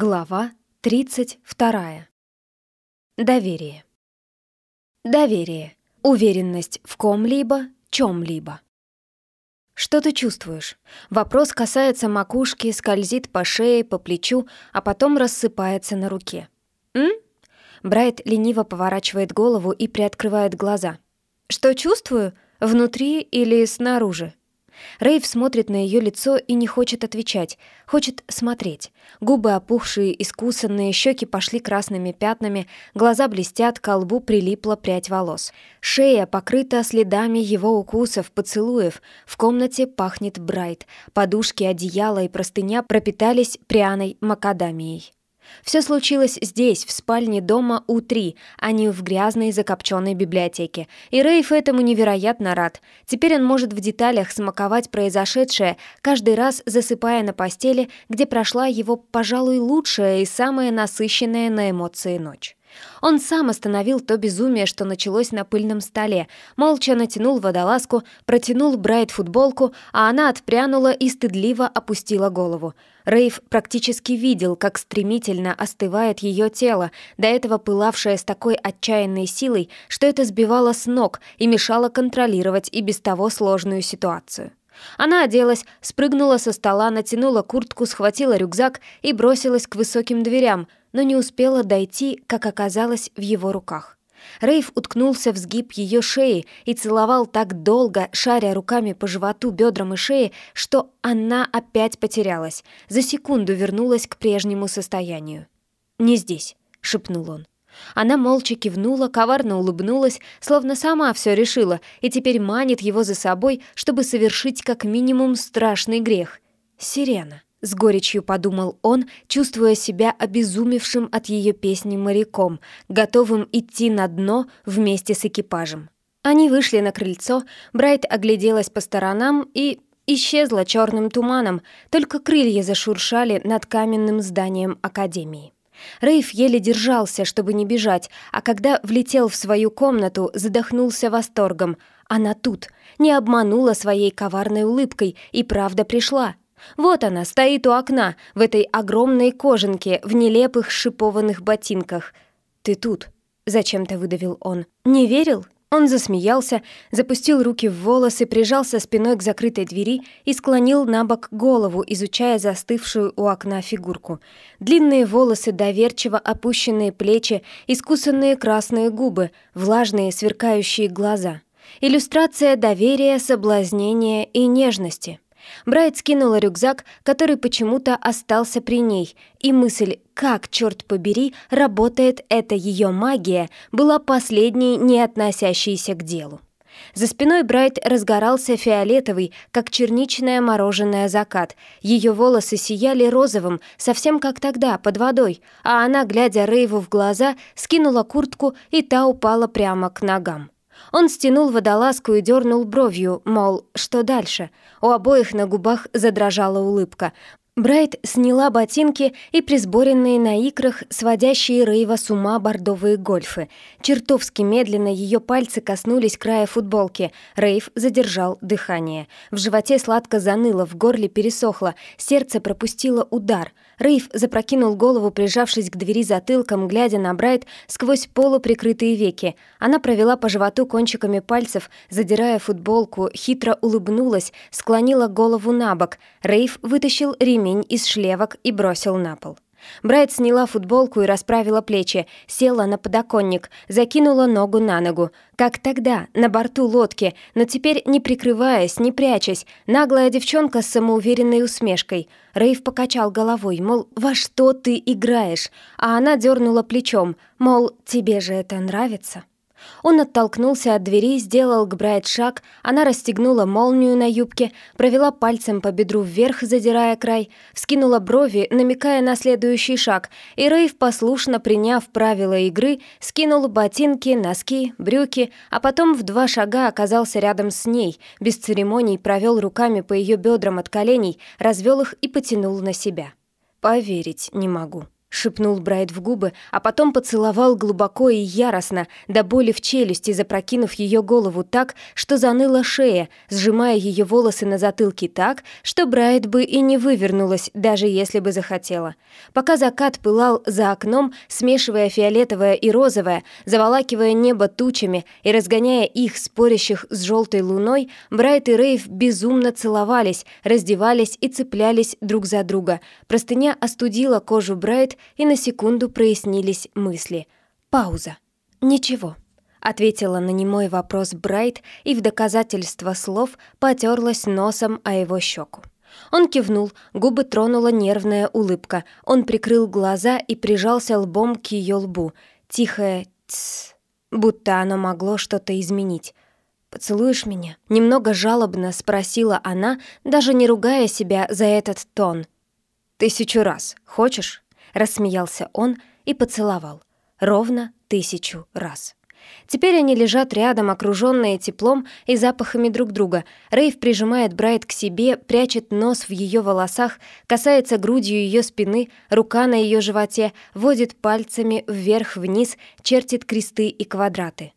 Глава 32. Доверие. Доверие. Уверенность в ком-либо, чем-либо. Что ты чувствуешь? Вопрос касается макушки, скользит по шее, по плечу, а потом рассыпается на руке. М? Брайт лениво поворачивает голову и приоткрывает глаза. Что чувствую? Внутри или снаружи? Рейв смотрит на ее лицо и не хочет отвечать, хочет смотреть. Губы опухшие, искусанные, щеки пошли красными пятнами, глаза блестят, к лбу прилипла прядь волос. Шея покрыта следами его укусов, поцелуев. В комнате пахнет Брайт. Подушки, одеяло и простыня пропитались пряной макадамией. Все случилось здесь, в спальне дома У-3, а не в грязной закопченной библиотеке. И Рейф этому невероятно рад. Теперь он может в деталях смаковать произошедшее, каждый раз засыпая на постели, где прошла его, пожалуй, лучшая и самая насыщенная на эмоции ночь. Он сам остановил то безумие, что началось на пыльном столе, молча натянул водолазку, протянул Брайт футболку, а она отпрянула и стыдливо опустила голову. Рейв практически видел, как стремительно остывает ее тело, до этого пылавшее с такой отчаянной силой, что это сбивало с ног и мешало контролировать и без того сложную ситуацию. Она оделась, спрыгнула со стола, натянула куртку, схватила рюкзак и бросилась к высоким дверям, но не успела дойти, как оказалось в его руках. Рейв уткнулся в сгиб ее шеи и целовал так долго, шаря руками по животу, бедрам и шее, что она опять потерялась, за секунду вернулась к прежнему состоянию. «Не здесь», — шепнул он. Она молча кивнула, коварно улыбнулась, словно сама все решила, и теперь манит его за собой, чтобы совершить как минимум страшный грех. Сирена. С горечью подумал он, чувствуя себя обезумевшим от ее песни моряком, готовым идти на дно вместе с экипажем. Они вышли на крыльцо, Брайт огляделась по сторонам и исчезла черным туманом, только крылья зашуршали над каменным зданием Академии. Рейф еле держался, чтобы не бежать, а когда влетел в свою комнату, задохнулся восторгом. Она тут, не обманула своей коварной улыбкой и правда пришла — вот она, стоит у окна, в этой огромной кожанке, в нелепых шипованных ботинках. «Ты тут», — зачем-то выдавил он. «Не верил?» Он засмеялся, запустил руки в волосы, прижался спиной к закрытой двери и склонил на бок голову, изучая застывшую у окна фигурку. Длинные волосы, доверчиво опущенные плечи, искусанные красные губы, влажные сверкающие глаза. Иллюстрация доверия, соблазнения и нежности. Брайт скинула рюкзак, который почему-то остался при ней, и мысль, как, черт побери, работает эта ее магия, была последней, не относящейся к делу. За спиной Брайт разгорался фиолетовый, как черничное мороженое закат. Ее волосы сияли розовым, совсем как тогда, под водой, а она, глядя Рейву в глаза, скинула куртку, и та упала прямо к ногам. Он стянул водолазку и дернул бровью, мол, что дальше? У обоих на губах задрожала улыбка. Брайт сняла ботинки и присборенные на икрах, сводящие Рейва с ума бордовые гольфы. Чертовски медленно ее пальцы коснулись края футболки. Рейв задержал дыхание. В животе сладко заныло, в горле пересохло, сердце пропустило удар — Рейв запрокинул голову, прижавшись к двери затылком, глядя на Брайт сквозь полуприкрытые веки. Она провела по животу кончиками пальцев, задирая футболку, хитро улыбнулась, склонила голову на бок. Рейв вытащил ремень из шлевок и бросил на пол. Брайт сняла футболку и расправила плечи, села на подоконник, закинула ногу на ногу. Как тогда, на борту лодки, но теперь не прикрываясь, не прячась, наглая девчонка с самоуверенной усмешкой. Рейв покачал головой, мол, во что ты играешь? А она дернула плечом, мол, тебе же это нравится. Он оттолкнулся от двери, сделал к Брайт шаг, она расстегнула молнию на юбке, провела пальцем по бедру вверх, задирая край, вскинула брови, намекая на следующий шаг, и Рейв, послушно приняв правила игры, скинул ботинки, носки, брюки, а потом в два шага оказался рядом с ней, без церемоний провел руками по ее бедрам от коленей, развел их и потянул на себя. «Поверить не могу», — шепнул Брайт в губы, а потом поцеловал глубоко и яростно, до боли в челюсти, запрокинув ее голову так, что заныла шея, сжимая ее волосы на затылке так, что Брайт бы и не вывернулась, даже если бы захотела. Пока закат пылал за окном, смешивая фиолетовое и розовое, заволакивая небо тучами и разгоняя их, спорящих с желтой луной, Брайт и Рейв безумно целовались, раздевались и цеплялись друг за друга. Простыня остудила кожу Брайт, и на секунду прояснились мысли. Пауза. «Ничего», — ответила на немой вопрос Брайт и в доказательство слов потерлась носом о его щеку. Он кивнул, губы тронула нервная улыбка. Он прикрыл глаза и прижался лбом к ее лбу. Тихое «тсс», будто оно могло что-то изменить. «Поцелуешь меня?» Немного жалобно спросила она, даже не ругая себя за этот тон. «Тысячу раз. Хочешь?» Рассмеялся он и поцеловал. Ровно тысячу раз. Теперь они лежат рядом, окруженные теплом и запахами друг друга. Рейв прижимает Брайт к себе, прячет нос в ее волосах, касается грудью ее спины, рука на ее животе, водит пальцами вверх-вниз, чертит кресты и квадраты.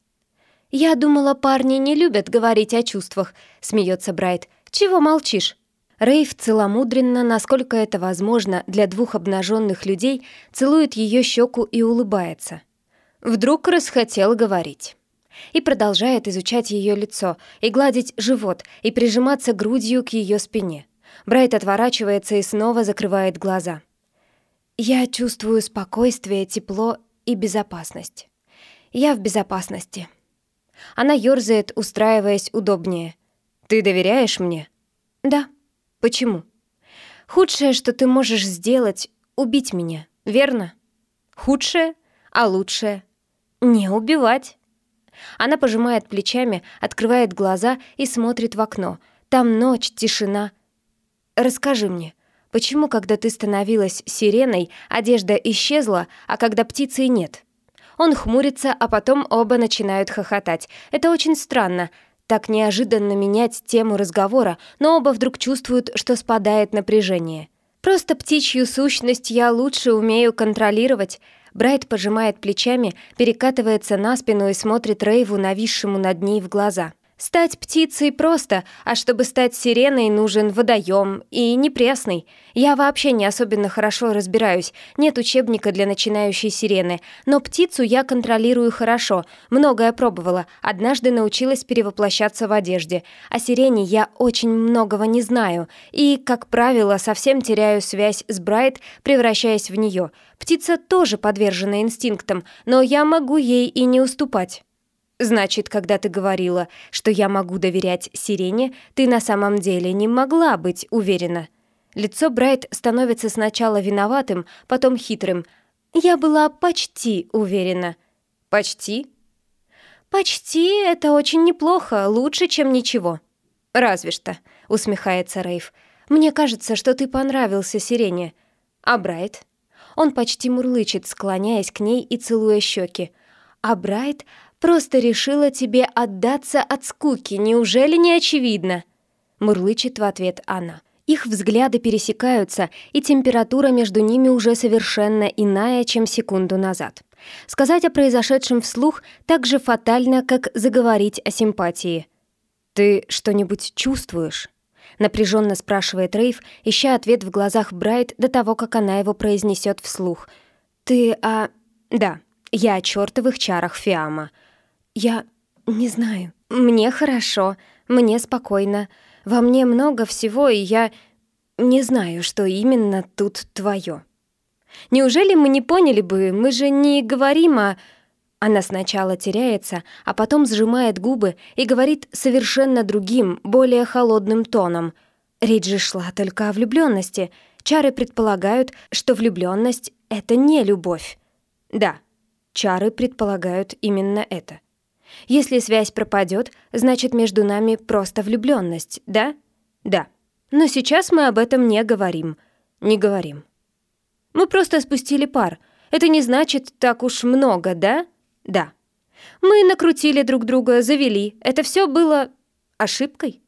«Я думала, парни не любят говорить о чувствах», — смеется Брайт. «Чего молчишь?» Рейв целомудренно, насколько это возможно для двух обнаженных людей, целует ее щеку и улыбается. Вдруг расхотел говорить. И продолжает изучать ее лицо, и гладить живот, и прижиматься грудью к ее спине. Брайт отворачивается и снова закрывает глаза. «Я чувствую спокойствие, тепло и безопасность. Я в безопасности». Она ёрзает, устраиваясь удобнее. «Ты доверяешь мне?» «Да». Почему? Худшее, что ты можешь сделать — убить меня, верно? Худшее, а лучшее — не убивать. Она пожимает плечами, открывает глаза и смотрит в окно. Там ночь, тишина. Расскажи мне, почему, когда ты становилась сиреной, одежда исчезла, а когда птицы нет? Он хмурится, а потом оба начинают хохотать. Это очень странно. Так неожиданно менять тему разговора, но оба вдруг чувствуют, что спадает напряжение. «Просто птичью сущность я лучше умею контролировать», Брайт пожимает плечами, перекатывается на спину и смотрит Рейву, нависшему над ней в глаза. Стать птицей просто, а чтобы стать сиреной, нужен водоем и не пресный. Я вообще не особенно хорошо разбираюсь, нет учебника для начинающей сирены, но птицу я контролирую хорошо, многое пробовала, однажды научилась перевоплощаться в одежде. О сирене я очень многого не знаю и, как правило, совсем теряю связь с Брайт, превращаясь в нее. Птица тоже подвержена инстинктам, но я могу ей и не уступать. Значит, когда ты говорила, что я могу доверять Сирене, ты на самом деле не могла быть уверена. Лицо Брайт становится сначала виноватым, потом хитрым. Я была почти уверена. Почти? Почти — это очень неплохо, лучше, чем ничего. Разве что, усмехается Рейв. Мне кажется, что ты понравился Сирене. А Брайт? Он почти мурлычет, склоняясь к ней и целуя щеки. А Брайт Просто решила тебе отдаться от скуки, неужели не очевидно?» Мурлычет в ответ она. Их взгляды пересекаются, и температура между ними уже совершенно иная, чем секунду назад. Сказать о произошедшем вслух так же фатально, как заговорить о симпатии. «Ты что-нибудь чувствуешь?» Напряженно спрашивает Рейв, ища ответ в глазах Брайт до того, как она его произнесет вслух. «Ты, а...» «Да, я о чертовых чарах Фиама. «Я не знаю. Мне хорошо, мне спокойно. Во мне много всего, и я не знаю, что именно тут твое. Неужели мы не поняли бы? Мы же не говорим о...» Она сначала теряется, а потом сжимает губы и говорит совершенно другим, более холодным тоном. Речь же шла только о влюбленности. Чары предполагают, что влюбленность — это не любовь. Да, чары предполагают именно это. Если связь пропадет, значит, между нами просто влюбленность, да? Да. Но сейчас мы об этом не говорим. Не говорим. Мы просто спустили пар. Это не значит так уж много, да? Да. Мы накрутили друг друга, завели. Это все было ошибкой?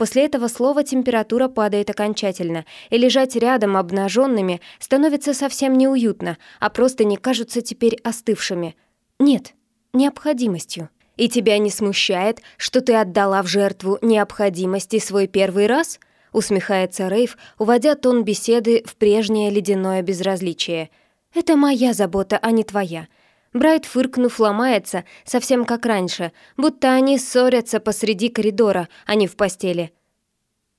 После этого слова температура падает окончательно, и лежать рядом обнаженными становится совсем неуютно, а просто не кажутся теперь остывшими. Нет, необходимостью. И тебя не смущает, что ты отдала в жертву необходимости свой первый раз? Усмехается Рейв, уводя тон беседы в прежнее ледяное безразличие. Это моя забота, а не твоя. Брайт, фыркнув, ломается, совсем как раньше, будто они ссорятся посреди коридора, а не в постели.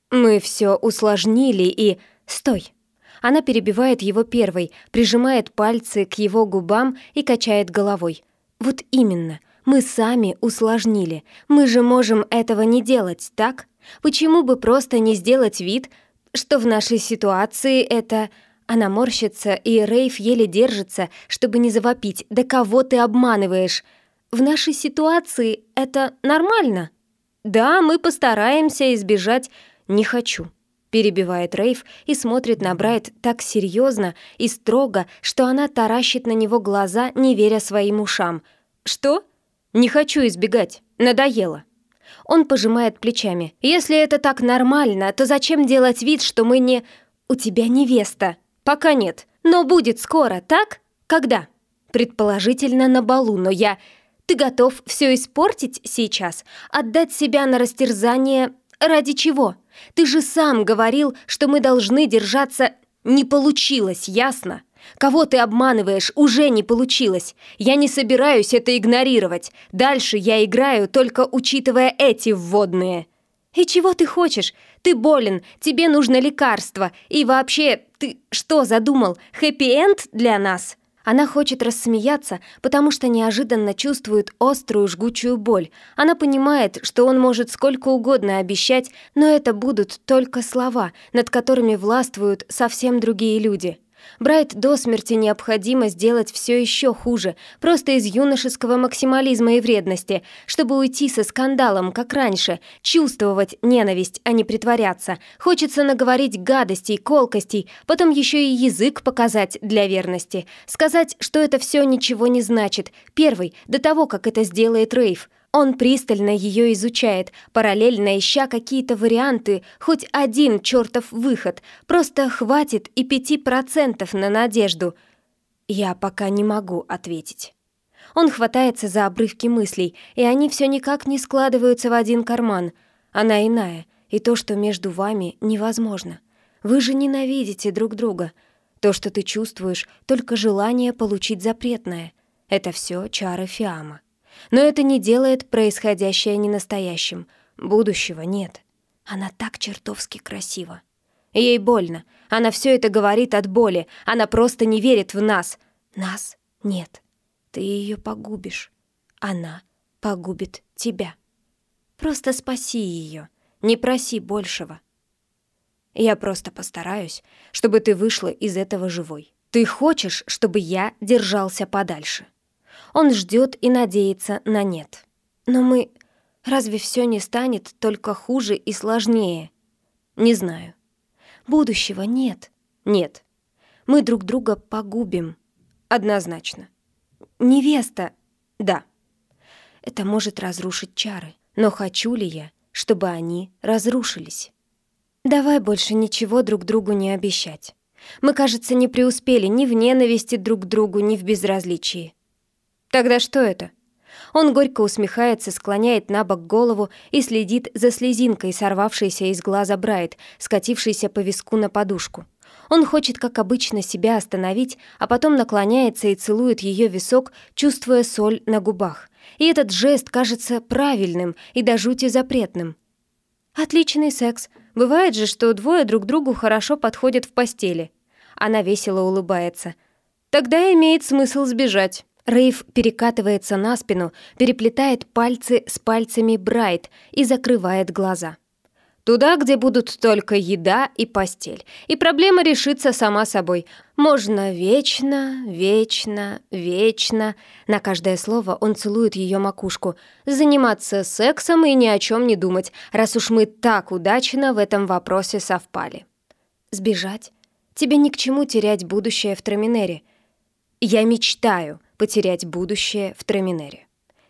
Мы все усложнили и... Стой! Она перебивает его первой, прижимает пальцы к его губам и качает головой. Вот именно — мы сами усложнили. Мы же можем этого не делать, так? Почему бы просто не сделать вид, что в нашей ситуации это... Она морщится, и Рейф еле держится, чтобы не завопить. «Да кого ты обманываешь?» «В нашей ситуации это нормально?» «Да, мы постараемся избежать...» «Не хочу», — перебивает Рейв и смотрит на Брайт так серьезно и строго, что она таращит на него глаза, не веря своим ушам. «Что?» «Не хочу избегать. Надоело». Он пожимает плечами. «Если это так нормально, то зачем делать вид, что мы не... У тебя невеста?» «Пока нет. Но будет скоро, так? Когда?» «Предположительно, на балу, но я...» «Ты готов все испортить сейчас? Отдать себя на растерзание? Ради чего? Ты же сам говорил, что мы должны держаться... Не получилось, ясно?» Кого ты обманываешь, уже не получилось. Я не собираюсь это игнорировать. Дальше я играю, только учитывая эти вводные. И чего ты хочешь? Ты болен, тебе нужно лекарство. И вообще, ты что задумал? Хэппи-энд для нас? Она хочет рассмеяться, потому что неожиданно чувствует острую жгучую боль. Она понимает, что он может сколько угодно обещать, но это будут только слова, над которыми властвуют совсем другие люди. Брайт до смерти необходимо сделать все еще хуже, просто из юношеского максимализма и вредности, чтобы уйти со скандалом, как раньше, чувствовать ненависть, а не притворяться. Хочется наговорить гадостей, колкостей, потом еще и язык показать для верности. Сказать, что это все ничего не значит. Первый, до того, как это сделает Рейв. Он пристально ее изучает, параллельно ища какие-то варианты, хоть один чертов выход. Просто хватит и пяти процентов на надежду. Я пока не могу ответить. Он хватается за обрывки мыслей, и они все никак не складываются в один карман. Она иная, и то, что между вами, невозможно. Вы же ненавидите друг друга. То, что ты чувствуешь, только желание получить запретное. Это все чары Фиама. Но это не делает происходящее ненастоящим. Будущего нет. Она так чертовски красива. Ей больно. Она все это говорит от боли. Она просто не верит в нас. Нас нет. Ты ее погубишь. Она погубит тебя. Просто спаси ее. Не проси большего. Я просто постараюсь, чтобы ты вышла из этого живой. Ты хочешь, чтобы я держался подальше. Он ждет и надеется на нет. Но мы... Разве все не станет только хуже и сложнее? Не знаю. Будущего нет. Нет. Мы друг друга погубим. Однозначно. Невеста. Да. Это может разрушить чары. Но хочу ли я, чтобы они разрушились? Давай больше ничего друг другу не обещать. Мы, кажется, не преуспели ни в ненависти друг к другу, ни в безразличии. Тогда что это? Он горько усмехается, склоняет на бок голову и следит за слезинкой, сорвавшейся из глаза Брайт, скатившейся по виску на подушку. Он хочет, как обычно, себя остановить, а потом наклоняется и целует ее висок, чувствуя соль на губах. И этот жест кажется правильным и до жути запретным. Отличный секс. Бывает же, что двое друг другу хорошо подходят в постели. Она весело улыбается. Тогда имеет смысл сбежать. Рейв перекатывается на спину, переплетает пальцы с пальцами Брайт и закрывает глаза. Туда, где будут только еда и постель. И проблема решится сама собой. Можно вечно, вечно, вечно. На каждое слово он целует ее макушку. Заниматься сексом и ни о чем не думать, раз уж мы так удачно в этом вопросе совпали. Сбежать? Тебе ни к чему терять будущее в Траминере. Я мечтаю — потерять будущее в Траминере.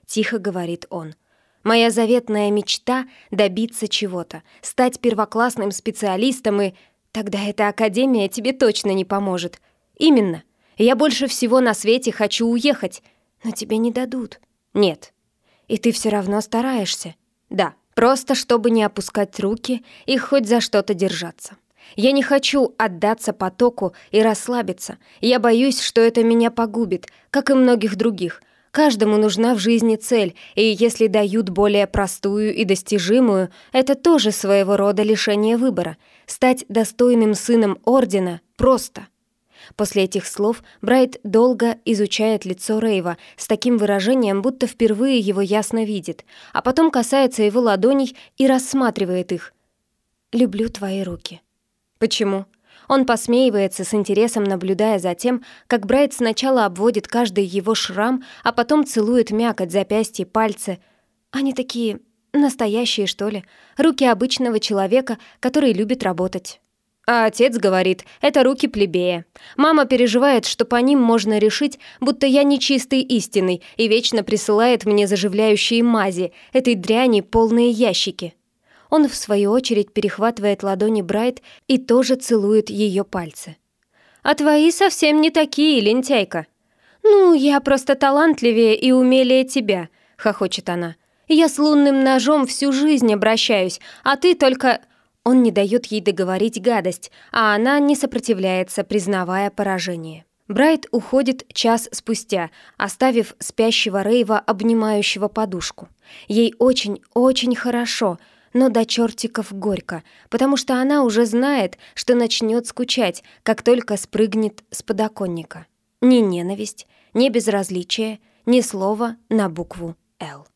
Тихо говорит он. Моя заветная мечта — добиться чего-то, стать первоклассным специалистом и... Тогда эта академия тебе точно не поможет. Именно. Я больше всего на свете хочу уехать, но тебе не дадут. Нет. И ты все равно стараешься. Да, просто чтобы не опускать руки и хоть за что-то держаться. Я не хочу отдаться потоку и расслабиться. Я боюсь, что это меня погубит, как и многих других. Каждому нужна в жизни цель, и если дают более простую и достижимую, это тоже своего рода лишение выбора. Стать достойным сыном Ордена просто. После этих слов Брайт долго изучает лицо Рейва с таким выражением, будто впервые его ясно видит, а потом касается его ладоней и рассматривает их. «Люблю твои руки». «Почему?» Он посмеивается с интересом, наблюдая за тем, как Брайт сначала обводит каждый его шрам, а потом целует мякоть, запястья, пальцы. Они такие настоящие, что ли, руки обычного человека, который любит работать. А отец говорит, это руки плебея. Мама переживает, что по ним можно решить, будто я нечистый истинный, и вечно присылает мне заживляющие мази, этой дряни полные ящики. Он, в свою очередь, перехватывает ладони Брайт и тоже целует ее пальцы. «А твои совсем не такие, лентяйка». «Ну, я просто талантливее и умелее тебя», — хохочет она. «Я с лунным ножом всю жизнь обращаюсь, а ты только...» Он не дает ей договорить гадость, а она не сопротивляется, признавая поражение. Брайт уходит час спустя, оставив спящего Рейва, обнимающего подушку. Ей очень-очень хорошо — но до чертиков горько, потому что она уже знает, что начнет скучать, как только спрыгнет с подоконника. Ни ненависть, ни безразличие, ни слова на букву «Л».